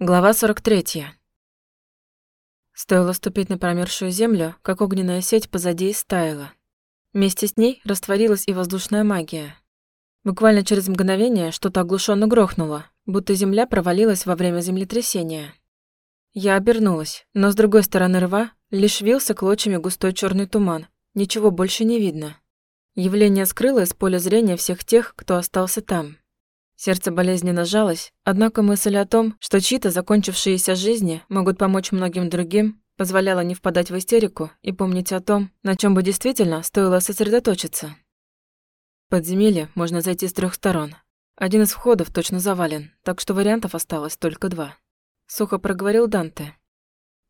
Глава 43. Стоило ступить на промерзшую землю, как огненная сеть позади истаяла. Вместе с ней растворилась и воздушная магия. Буквально через мгновение что-то оглушенно грохнуло, будто земля провалилась во время землетрясения. Я обернулась, но с другой стороны рва лишь вился клочьями густой черный туман. Ничего больше не видно. Явление скрыло из поля зрения всех тех, кто остался там. Сердце болезненно жалось, однако мысль о том, что чьи-то закончившиеся жизни могут помочь многим другим, позволяла не впадать в истерику и помнить о том, на чем бы действительно стоило сосредоточиться. Подземелье можно зайти с трех сторон. Один из входов точно завален, так что вариантов осталось только два. Сухо проговорил Данте.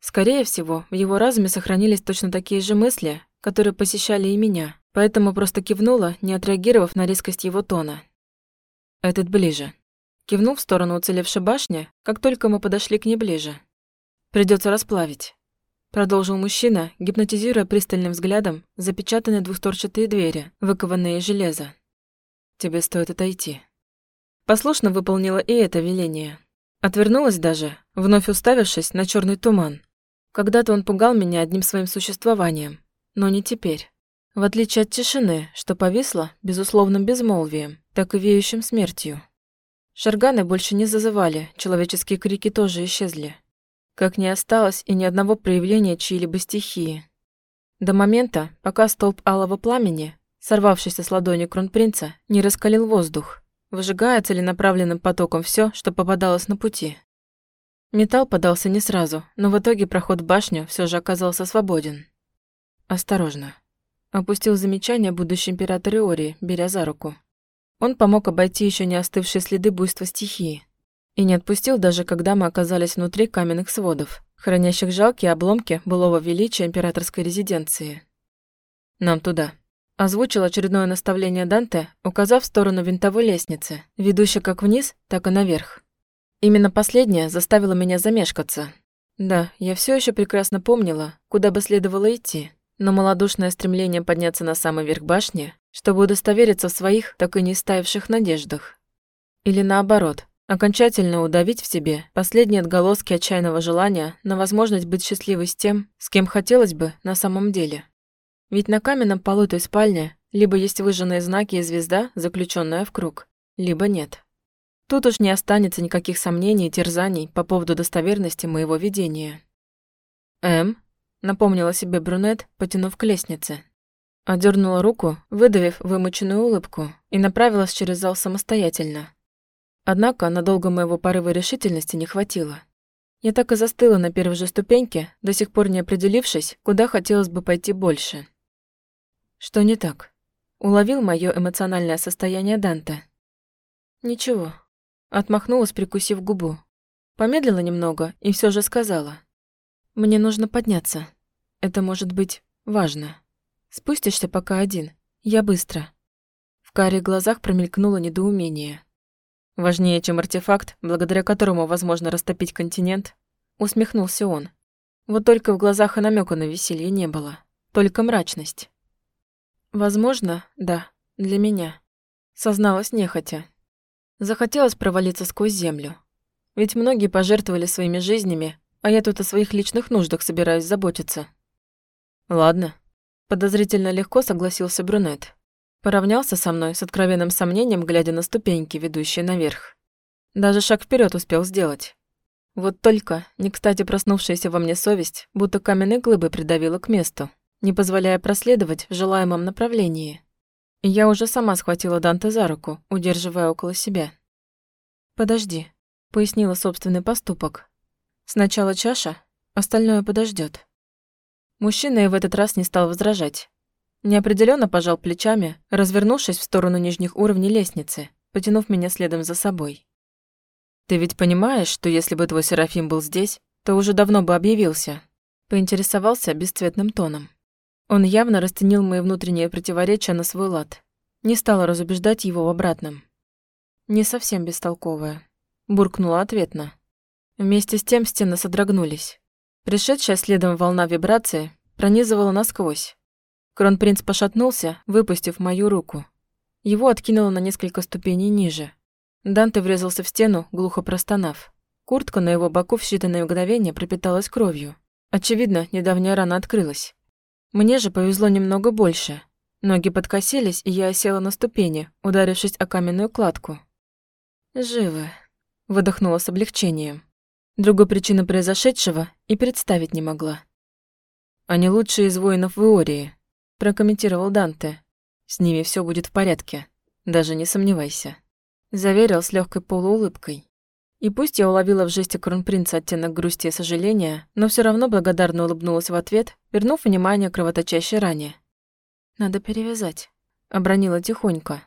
Скорее всего, в его разуме сохранились точно такие же мысли, которые посещали и меня, поэтому просто кивнула, не отреагировав на резкость его тона, этот ближе. Кивнул в сторону уцелевшей башни, как только мы подошли к ней ближе. Придется расплавить. Продолжил мужчина, гипнотизируя пристальным взглядом запечатанные двухсторчатые двери, выкованные из железа. Тебе стоит отойти. Послушно выполнила и это веление. Отвернулась даже, вновь уставившись на черный туман. Когда-то он пугал меня одним своим существованием, но не теперь. В отличие от тишины, что повисла безусловным безмолвием, так и веющим смертью. Шарганы больше не зазывали, человеческие крики тоже исчезли. Как не осталось и ни одного проявления чьей-либо стихии. До момента, пока столб алого пламени, сорвавшийся с ладони кронпринца, не раскалил воздух, выжигая целенаправленным потоком все, что попадалось на пути. Металл подался не сразу, но в итоге проход в башню все же оказался свободен. Осторожно. Опустил замечание будущий император Иори, беря за руку. Он помог обойти еще не остывшие следы буйства стихии. И не отпустил даже, когда мы оказались внутри каменных сводов, хранящих жалкие обломки былого величия императорской резиденции. «Нам туда», – озвучил очередное наставление Данте, указав в сторону винтовой лестницы, ведущей как вниз, так и наверх. Именно последнее заставило меня замешкаться. Да, я все еще прекрасно помнила, куда бы следовало идти, но малодушное стремление подняться на самый верх башни, чтобы удостовериться в своих так и не стаивших надеждах. Или наоборот, окончательно удавить в себе последние отголоски отчаянного желания на возможность быть счастливой с тем, с кем хотелось бы на самом деле. Ведь на каменном полу той спальни либо есть выжженные знаки и звезда, заключенная в круг, либо нет. Тут уж не останется никаких сомнений и терзаний по поводу достоверности моего видения. «Эм?» Напомнила себе брюнет, потянув к лестнице. Одернула руку, выдавив вымученную улыбку, и направилась через зал самостоятельно. Однако надолго моего порыва решительности не хватило. Я так и застыла на первой же ступеньке, до сих пор не определившись, куда хотелось бы пойти больше. Что не так? Уловил мое эмоциональное состояние Данте. Ничего. Отмахнулась, прикусив губу. Помедлила немного и все же сказала. Мне нужно подняться. Это может быть важно. Спустишься пока один. Я быстро. В карих глазах промелькнуло недоумение. Важнее, чем артефакт, благодаря которому возможно растопить континент, усмехнулся он. Вот только в глазах и намека на веселье не было. Только мрачность. Возможно, да, для меня. Созналась нехотя. Захотелось провалиться сквозь землю. Ведь многие пожертвовали своими жизнями а я тут о своих личных нуждах собираюсь заботиться. Ладно. Подозрительно легко согласился брюнет. Поравнялся со мной с откровенным сомнением, глядя на ступеньки, ведущие наверх. Даже шаг вперед успел сделать. Вот только, не кстати проснувшаяся во мне совесть, будто каменной глыбы придавила к месту, не позволяя проследовать в желаемом направлении. И я уже сама схватила Данте за руку, удерживая около себя. «Подожди», — пояснила собственный поступок, Сначала чаша, остальное подождет. Мужчина и в этот раз не стал возражать. Неопределенно пожал плечами, развернувшись в сторону нижних уровней лестницы, потянув меня следом за собой. «Ты ведь понимаешь, что если бы твой Серафим был здесь, то уже давно бы объявился?» Поинтересовался бесцветным тоном. Он явно растенил мои внутренние противоречия на свой лад. Не стала разубеждать его в обратном. «Не совсем бестолковая», – буркнула ответно. Вместе с тем стены содрогнулись. Пришедшая следом волна вибрации пронизывала насквозь. Кронпринц пошатнулся, выпустив мою руку. Его откинуло на несколько ступеней ниже. Данте врезался в стену, глухо простонав. Куртка на его боку в считанные мгновения пропиталась кровью. Очевидно, недавняя рана открылась. Мне же повезло немного больше. Ноги подкосились, и я осела на ступени, ударившись о каменную кладку. «Живы», — выдохнула с облегчением. Другой причины произошедшего и представить не могла. «Они лучшие из воинов в Иории», — прокомментировал Данте. «С ними все будет в порядке, даже не сомневайся», — заверил с легкой полуулыбкой. И пусть я уловила в жесте кронпринца оттенок грусти и сожаления, но все равно благодарно улыбнулась в ответ, вернув внимание к кровоточащей ране. «Надо перевязать», — обронила тихонько.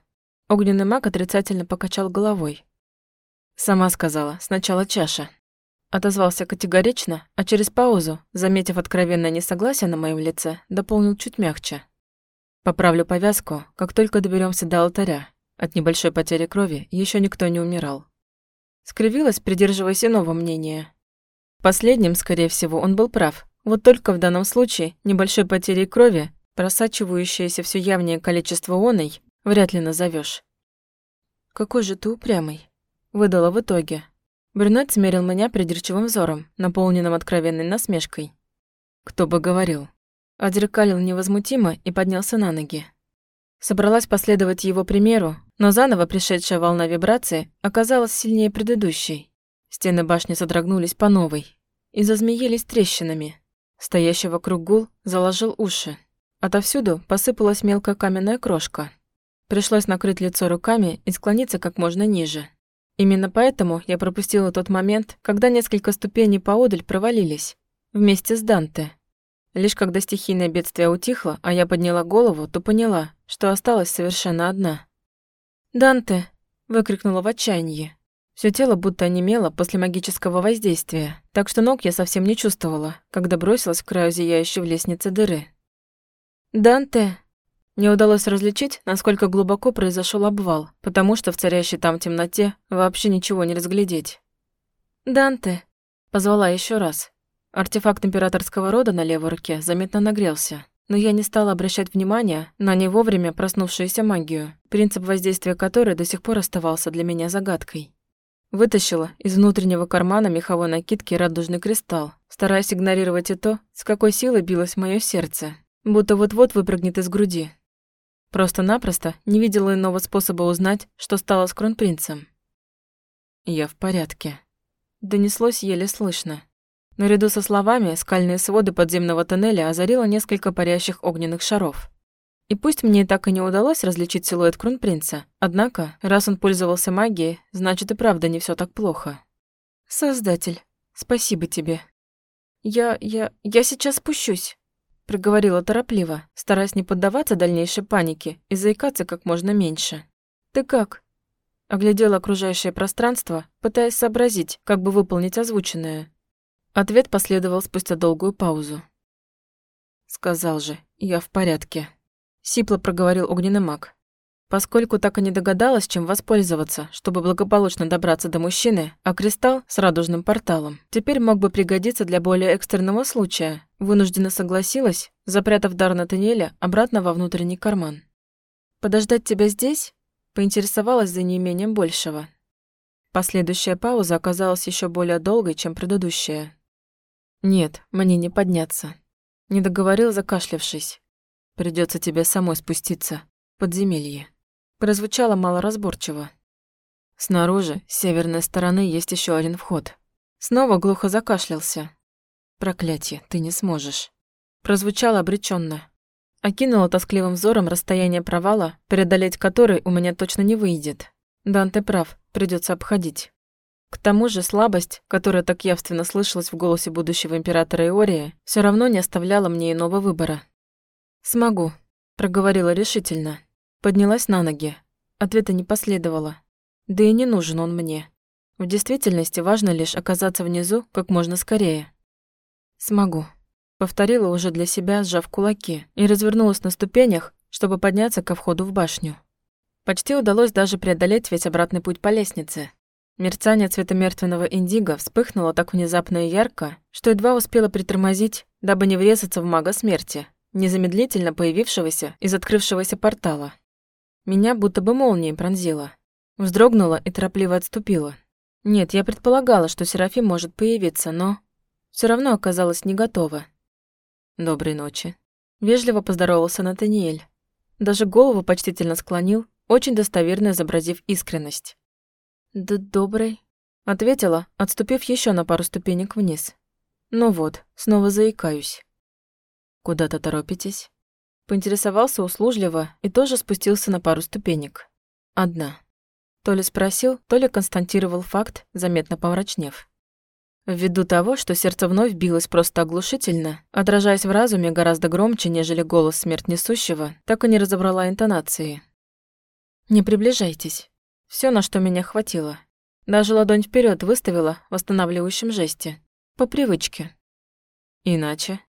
Огненный маг отрицательно покачал головой. «Сама сказала, сначала чаша». Отозвался категорично, а через паузу, заметив откровенное несогласие на моем лице, дополнил чуть мягче. «Поправлю повязку, как только доберемся до алтаря. От небольшой потери крови еще никто не умирал. Скривилась, придерживаясь иного мнения. Последним, скорее всего, он был прав. Вот только в данном случае небольшой потерей крови, просачивающееся все явнее количество оной, вряд ли назовешь. «Какой же ты упрямый», — выдала в итоге. Брюнет смерил меня придирчивым взором, наполненным откровенной насмешкой. «Кто бы говорил». Отзеркалил невозмутимо и поднялся на ноги. Собралась последовать его примеру, но заново пришедшая волна вибрации оказалась сильнее предыдущей. Стены башни содрогнулись по новой и зазмеились трещинами. Стоящий вокруг гул заложил уши. Отовсюду посыпалась мелкая каменная крошка. Пришлось накрыть лицо руками и склониться как можно ниже. Именно поэтому я пропустила тот момент, когда несколько ступеней поодаль провалились. Вместе с Данте. Лишь когда стихийное бедствие утихло, а я подняла голову, то поняла, что осталась совершенно одна. «Данте!» – выкрикнула в отчаянии. Всё тело будто онемело после магического воздействия, так что ног я совсем не чувствовала, когда бросилась к краю зияющей в лестнице дыры. «Данте!» Не удалось различить, насколько глубоко произошел обвал, потому что в царящей там темноте вообще ничего не разглядеть. «Данте!» – позвала еще раз. Артефакт императорского рода на левой руке заметно нагрелся, но я не стала обращать внимания на не вовремя проснувшуюся магию, принцип воздействия которой до сих пор оставался для меня загадкой. Вытащила из внутреннего кармана меховой накидки радужный кристалл, стараясь игнорировать и то, с какой силой билось мое сердце, будто вот-вот выпрыгнет из груди. Просто-напросто не видела иного способа узнать, что стало с кронпринцем. «Я в порядке», — донеслось еле слышно. Наряду со словами скальные своды подземного тоннеля озарило несколько парящих огненных шаров. И пусть мне так и не удалось различить силуэт кронпринца, однако, раз он пользовался магией, значит и правда не все так плохо. «Создатель, спасибо тебе». «Я... я... я сейчас спущусь», — проговорила торопливо, стараясь не поддаваться дальнейшей панике и заикаться как можно меньше. «Ты как?» Оглядела окружающее пространство, пытаясь сообразить, как бы выполнить озвученное. Ответ последовал спустя долгую паузу. «Сказал же, я в порядке», — сипло проговорил огненный маг. Поскольку так и не догадалась, чем воспользоваться, чтобы благополучно добраться до мужчины, а кристалл с радужным порталом теперь мог бы пригодиться для более экстренного случая, вынужденно согласилась, запрятав дар на Натаниэля обратно во внутренний карман. «Подождать тебя здесь?» — поинтересовалась за неимением большего. Последующая пауза оказалась еще более долгой, чем предыдущая. «Нет, мне не подняться». Не договорил, закашлявшись. Придется тебе самой спуститься. Подземелье». Прозвучало малоразборчиво. Снаружи, с северной стороны, есть еще один вход. Снова глухо закашлялся. «Проклятие, ты не сможешь». Прозвучало обреченно. Окинула тоскливым взором расстояние провала, преодолеть который у меня точно не выйдет. Данте прав, придется обходить. К тому же слабость, которая так явственно слышалась в голосе будущего императора Иория, все равно не оставляла мне иного выбора. «Смогу», — проговорила решительно. Поднялась на ноги. Ответа не последовало. Да и не нужен он мне. В действительности важно лишь оказаться внизу как можно скорее. «Смогу», — повторила уже для себя, сжав кулаки, и развернулась на ступенях, чтобы подняться ко входу в башню. Почти удалось даже преодолеть весь обратный путь по лестнице, Мерцание цвета индиго вспыхнуло так внезапно и ярко, что едва успела притормозить, дабы не врезаться в мага смерти, незамедлительно появившегося из открывшегося портала. Меня будто бы молнией пронзило. Вздрогнула и торопливо отступила. Нет, я предполагала, что Серафим может появиться, но все равно оказалась не готова. «Доброй ночи», — вежливо поздоровался Натаниэль. Даже голову почтительно склонил, очень достоверно изобразив искренность. «Да доброй», — ответила, отступив еще на пару ступенек вниз. «Ну вот, снова заикаюсь». «Куда-то торопитесь?» Поинтересовался услужливо и тоже спустился на пару ступенек. Одна. То ли спросил, то ли констатировал факт, заметно помрачнев. Ввиду того, что сердце вновь билось просто оглушительно, отражаясь в разуме гораздо громче, нежели голос смерть несущего, так и не разобрала интонации. «Не приближайтесь». Все, на что меня хватило. Даже ладонь вперед выставила в восстанавливающем жесте. По привычке. Иначе.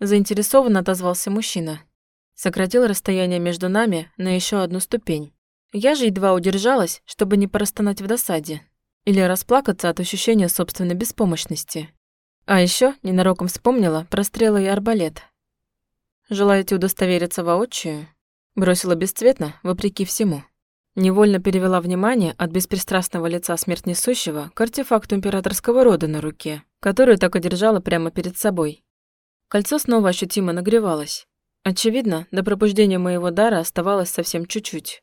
Заинтересованно отозвался мужчина. Сократил расстояние между нами на еще одну ступень. Я же едва удержалась, чтобы не простонать в досаде. Или расплакаться от ощущения собственной беспомощности. А еще ненароком вспомнила про стрелы и арбалет. «Желаете удостовериться воочию?» Бросила бесцветно, вопреки всему. Невольно перевела внимание от беспристрастного лица смерть несущего к артефакту императорского рода на руке, которую так и держала прямо перед собой. Кольцо снова ощутимо нагревалось. Очевидно, до пробуждения моего дара оставалось совсем чуть-чуть.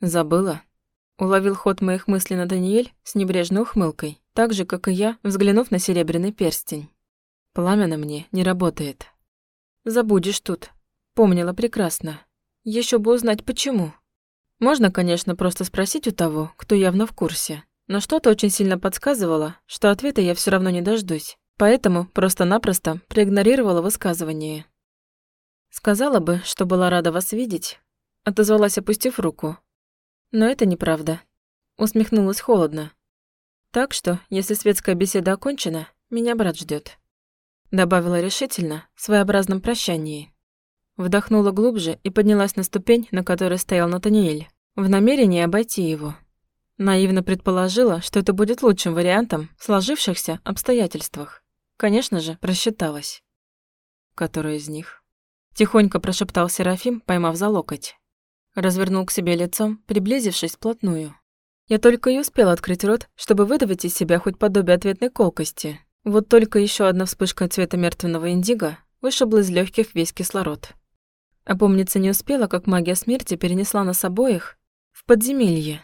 Забыла. Уловил ход моих мыслей на Даниэль с небрежной ухмылкой, так же, как и я, взглянув на серебряный перстень. Пламя на мне не работает. Забудешь тут. Помнила прекрасно. Еще бы узнать, почему. Можно, конечно, просто спросить у того, кто явно в курсе. Но что-то очень сильно подсказывало, что ответа я все равно не дождусь. Поэтому просто-напросто проигнорировала высказывание. Сказала бы, что была рада вас видеть. Отозвалась, опустив руку, но это неправда. Усмехнулась холодно. Так что, если светская беседа окончена, меня брат ждет. Добавила решительно, в своеобразном прощании. Вдохнула глубже и поднялась на ступень, на которой стоял Натаниэль, в намерении обойти его. Наивно предположила, что это будет лучшим вариантом в сложившихся обстоятельствах. Конечно же, просчиталась. «Который из них?» Тихонько прошептал Серафим, поймав за локоть. Развернул к себе лицом, приблизившись вплотную. Я только и успела открыть рот, чтобы выдавить из себя хоть подобие ответной колкости. Вот только еще одна вспышка цвета мертвенного индиго вышибла из легких весь кислород. Опомниться не успела, как магия смерти перенесла нас обоих в подземелье.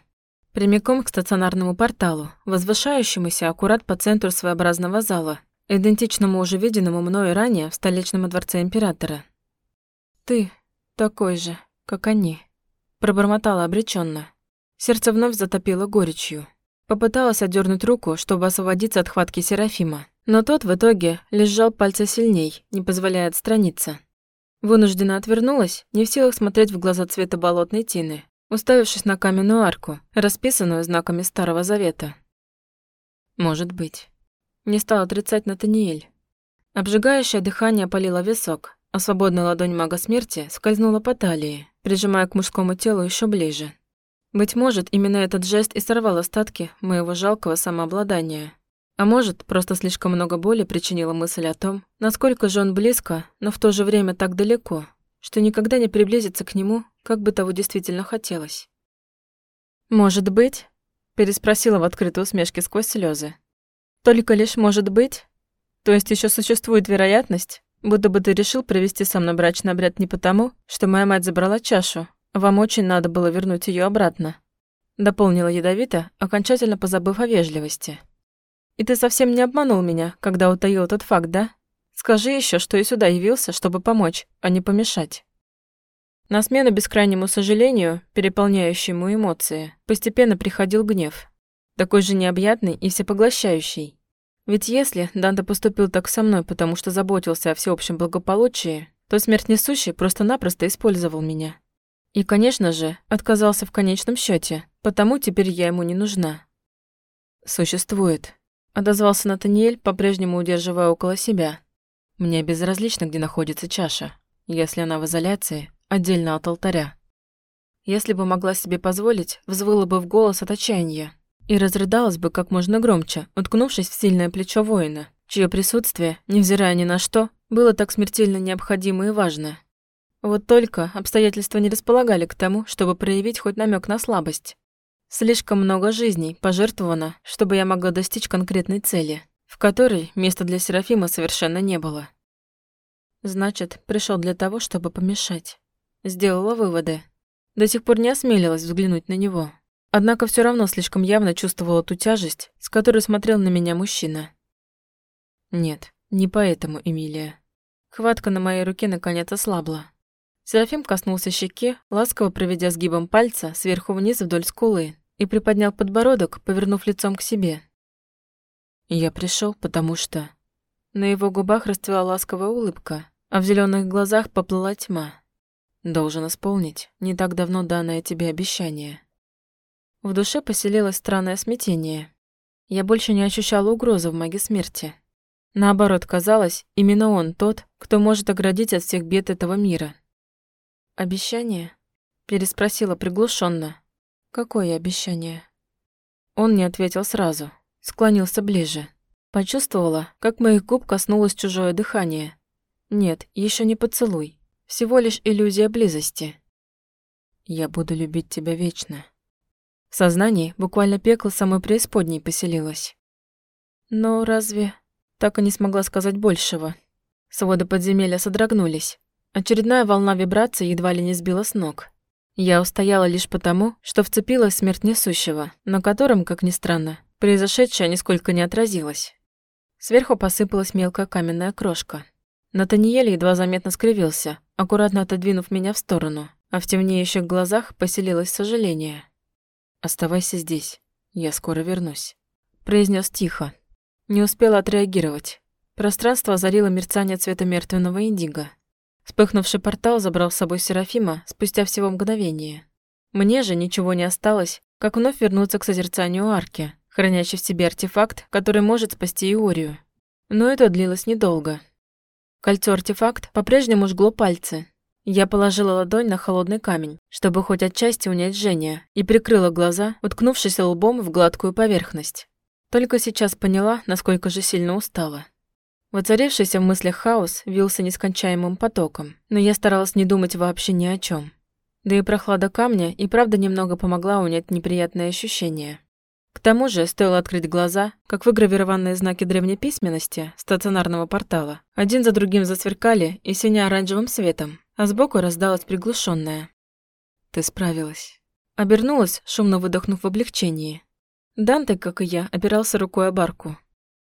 Прямиком к стационарному порталу, возвышающемуся аккурат по центру своеобразного зала, идентичному уже виденному мною ранее в столичном дворце императора. «Ты такой же, как они», Пробормотала обреченно. Сердце вновь затопило горечью. Попыталась отдернуть руку, чтобы освободиться от хватки Серафима. Но тот в итоге лишь сжал пальцы сильней, не позволяя отстраниться. Вынужденно отвернулась, не в силах смотреть в глаза цвета болотной тины, уставившись на каменную арку, расписанную знаками Старого Завета. Может быть. Не стал отрицать Натаниэль. Обжигающее дыхание опалило висок, а свободная ладонь мага смерти скользнула по талии, прижимая к мужскому телу еще ближе. Быть может, именно этот жест и сорвал остатки моего жалкого самообладания. А может, просто слишком много боли причинила мысль о том, насколько же он близко, но в то же время так далеко, что никогда не приблизиться к нему, как бы того действительно хотелось. «Может быть?» – переспросила в открытой усмешке сквозь слезы. «Только лишь может быть? То есть еще существует вероятность, Будто бы ты решил провести со мной брачный обряд не потому, что моя мать забрала чашу, вам очень надо было вернуть ее обратно. Дополнила ядовито, окончательно позабыв о вежливости. И ты совсем не обманул меня, когда утаил этот факт, да? Скажи еще, что и сюда явился, чтобы помочь, а не помешать. На смену бескрайнему сожалению, переполняющему эмоции, постепенно приходил гнев. Такой же необъятный и всепоглощающий. Ведь если Данте поступил так со мной, потому что заботился о всеобщем благополучии, то смерть несущий просто-напросто использовал меня. И, конечно же, отказался в конечном счете, потому теперь я ему не нужна. «Существует», — отозвался Натаниэль, по-прежнему удерживая около себя. «Мне безразлично, где находится чаша, если она в изоляции, отдельно от алтаря. Если бы могла себе позволить, взвыла бы в голос от отчаяния, и разрыдалась бы как можно громче, уткнувшись в сильное плечо воина, чье присутствие, невзирая ни на что, было так смертельно необходимо и важно. Вот только обстоятельства не располагали к тому, чтобы проявить хоть намек на слабость. Слишком много жизней пожертвовано, чтобы я могла достичь конкретной цели, в которой места для Серафима совершенно не было. Значит, пришел для того, чтобы помешать. Сделала выводы. До сих пор не осмелилась взглянуть на него. Однако все равно слишком явно чувствовала ту тяжесть, с которой смотрел на меня мужчина. Нет, не поэтому, Эмилия. Хватка на моей руке наконец ослабла. Серафим коснулся щеки, ласково проведя сгибом пальца сверху вниз вдоль скулы и приподнял подбородок, повернув лицом к себе. Я пришел, потому что... На его губах расцвела ласковая улыбка, а в зеленых глазах поплыла тьма. Должен исполнить не так давно данное тебе обещание. В душе поселилось странное смятение. Я больше не ощущала угрозы в маге смерти. Наоборот, казалось, именно он тот, кто может оградить от всех бед этого мира. «Обещание?» – переспросила приглушенно. «Какое обещание?» Он не ответил сразу, склонился ближе. Почувствовала, как моих губ коснулось чужое дыхание. Нет, еще не поцелуй. Всего лишь иллюзия близости. Я буду любить тебя вечно. В сознании буквально пекло самой преисподней поселилось. Но разве... Так и не смогла сказать большего. Своды подземелья содрогнулись. Очередная волна вибраций едва ли не сбила с ног. Я устояла лишь потому, что вцепилась в смерть несущего, на котором, как ни странно, произошедшее нисколько не отразилось. Сверху посыпалась мелкая каменная крошка. Натаниэль едва заметно скривился, аккуратно отодвинув меня в сторону, а в темнеющих глазах поселилось сожаление. «Оставайся здесь, я скоро вернусь», – произнес тихо. Не успела отреагировать. Пространство озарило мерцание цвета мертвенного индиго. Вспыхнувший портал забрал с собой Серафима спустя всего мгновение. Мне же ничего не осталось, как вновь вернуться к созерцанию арки, хранящей в себе артефакт, который может спасти Иорию. Но это длилось недолго. Кольцо-артефакт по-прежнему жгло пальцы. Я положила ладонь на холодный камень, чтобы хоть отчасти унять жжение, и прикрыла глаза, уткнувшись лбом в гладкую поверхность. Только сейчас поняла, насколько же сильно устала. Воцарившийся в мыслях хаос вился нескончаемым потоком, но я старалась не думать вообще ни о чем. Да и прохлада камня и правда немного помогла унять неприятные ощущения. К тому же, стоило открыть глаза, как выгравированные знаки древней письменности стационарного портала один за другим засверкали и сине-оранжевым светом, а сбоку раздалось приглушенное. «Ты справилась». Обернулась, шумно выдохнув в облегчении. Данте, как и я, опирался рукой о барку.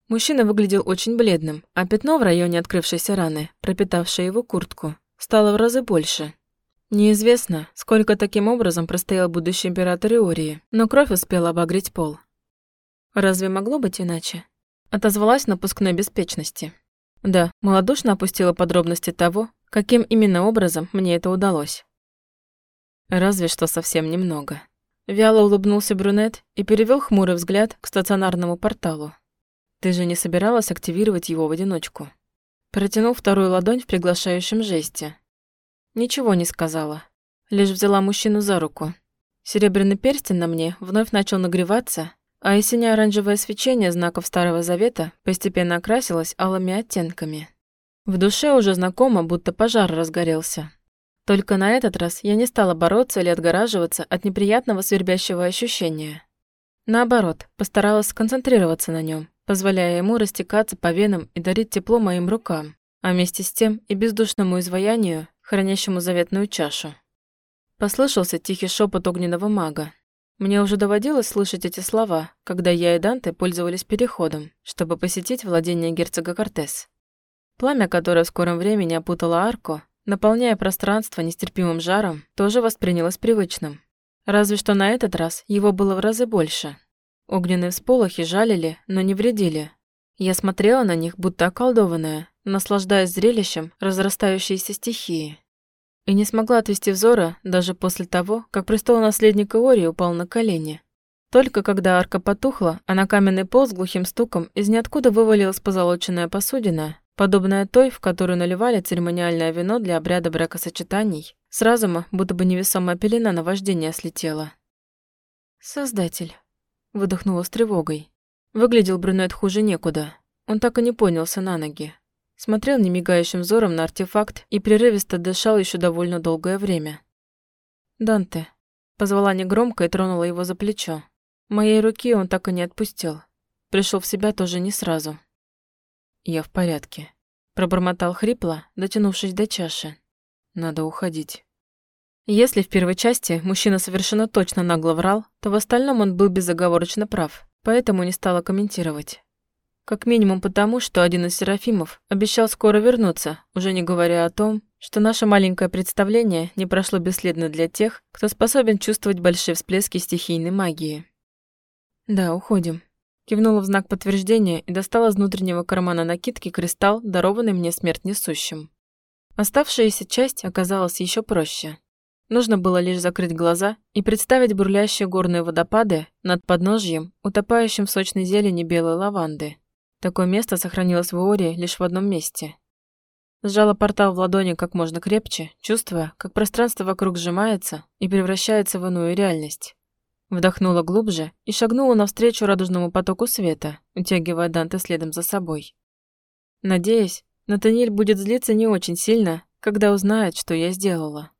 Мужчина выглядел очень бледным, а пятно в районе открывшейся раны, пропитавшее его куртку, стало в разы больше. Неизвестно, сколько таким образом простоял будущий император Иории, но кровь успела обогреть пол. Разве могло быть иначе? Отозвалась напускной беспечности. Да, малодушно опустила подробности того, каким именно образом мне это удалось. Разве что совсем немного. Вяло улыбнулся брюнет и перевел хмурый взгляд к стационарному порталу. Ты же не собиралась активировать его в одиночку? Протянул вторую ладонь в приглашающем жесте, Ничего не сказала. Лишь взяла мужчину за руку. Серебряный перстень на мне вновь начал нагреваться, а и сине-оранжевое свечение знаков Старого Завета постепенно окрасилось алыми оттенками. В душе уже знакомо, будто пожар разгорелся. Только на этот раз я не стала бороться или отгораживаться от неприятного свербящего ощущения. Наоборот, постаралась сконцентрироваться на нем, позволяя ему растекаться по венам и дарить тепло моим рукам, а вместе с тем и бездушному изваянию хранящему заветную чашу. Послышался тихий шепот огненного мага. Мне уже доводилось слышать эти слова, когда я и Данте пользовались переходом, чтобы посетить владение герцога Кортес. Пламя, которое в скором времени опутало арку, наполняя пространство нестерпимым жаром, тоже воспринялось привычным. Разве что на этот раз его было в разы больше. Огненные всполохи жалили, но не вредили. Я смотрела на них, будто околдованная, наслаждаясь зрелищем разрастающейся стихии. И не смогла отвести взора даже после того, как престол-наследник Иори упал на колени. Только когда арка потухла, а на каменный пол с глухим стуком из ниоткуда вывалилась позолоченная посудина, подобная той, в которую наливали церемониальное вино для обряда бракосочетаний, с разума будто бы невесомая пелена на вождение слетела. «Создатель», — выдохнула с тревогой. Выглядел брюнет хуже некуда. Он так и не поднялся на ноги, смотрел немигающим взором на артефакт и прерывисто дышал еще довольно долгое время. «Данте». Позвала негромко и тронула его за плечо. Моей руки он так и не отпустил. Пришел в себя тоже не сразу. «Я в порядке», – пробормотал хрипло, дотянувшись до чаши. «Надо уходить». Если в первой части мужчина совершенно точно нагло врал, то в остальном он был безоговорочно прав, поэтому не стала комментировать. Как минимум потому, что один из Серафимов обещал скоро вернуться, уже не говоря о том, что наше маленькое представление не прошло бесследно для тех, кто способен чувствовать большие всплески стихийной магии. «Да, уходим», Кивнула в знак подтверждения и достала из внутреннего кармана накидки кристалл, дарованный мне смерть несущим. Оставшаяся часть оказалась еще проще. Нужно было лишь закрыть глаза и представить бурлящие горные водопады над подножьем, утопающим в сочной зелени белой лаванды. Такое место сохранилось в Иоре лишь в одном месте. Сжала портал в ладони как можно крепче, чувствуя, как пространство вокруг сжимается и превращается в иную реальность. Вдохнула глубже и шагнула навстречу радужному потоку света, утягивая Данте следом за собой. Надеюсь, Натаниэль будет злиться не очень сильно, когда узнает, что я сделала.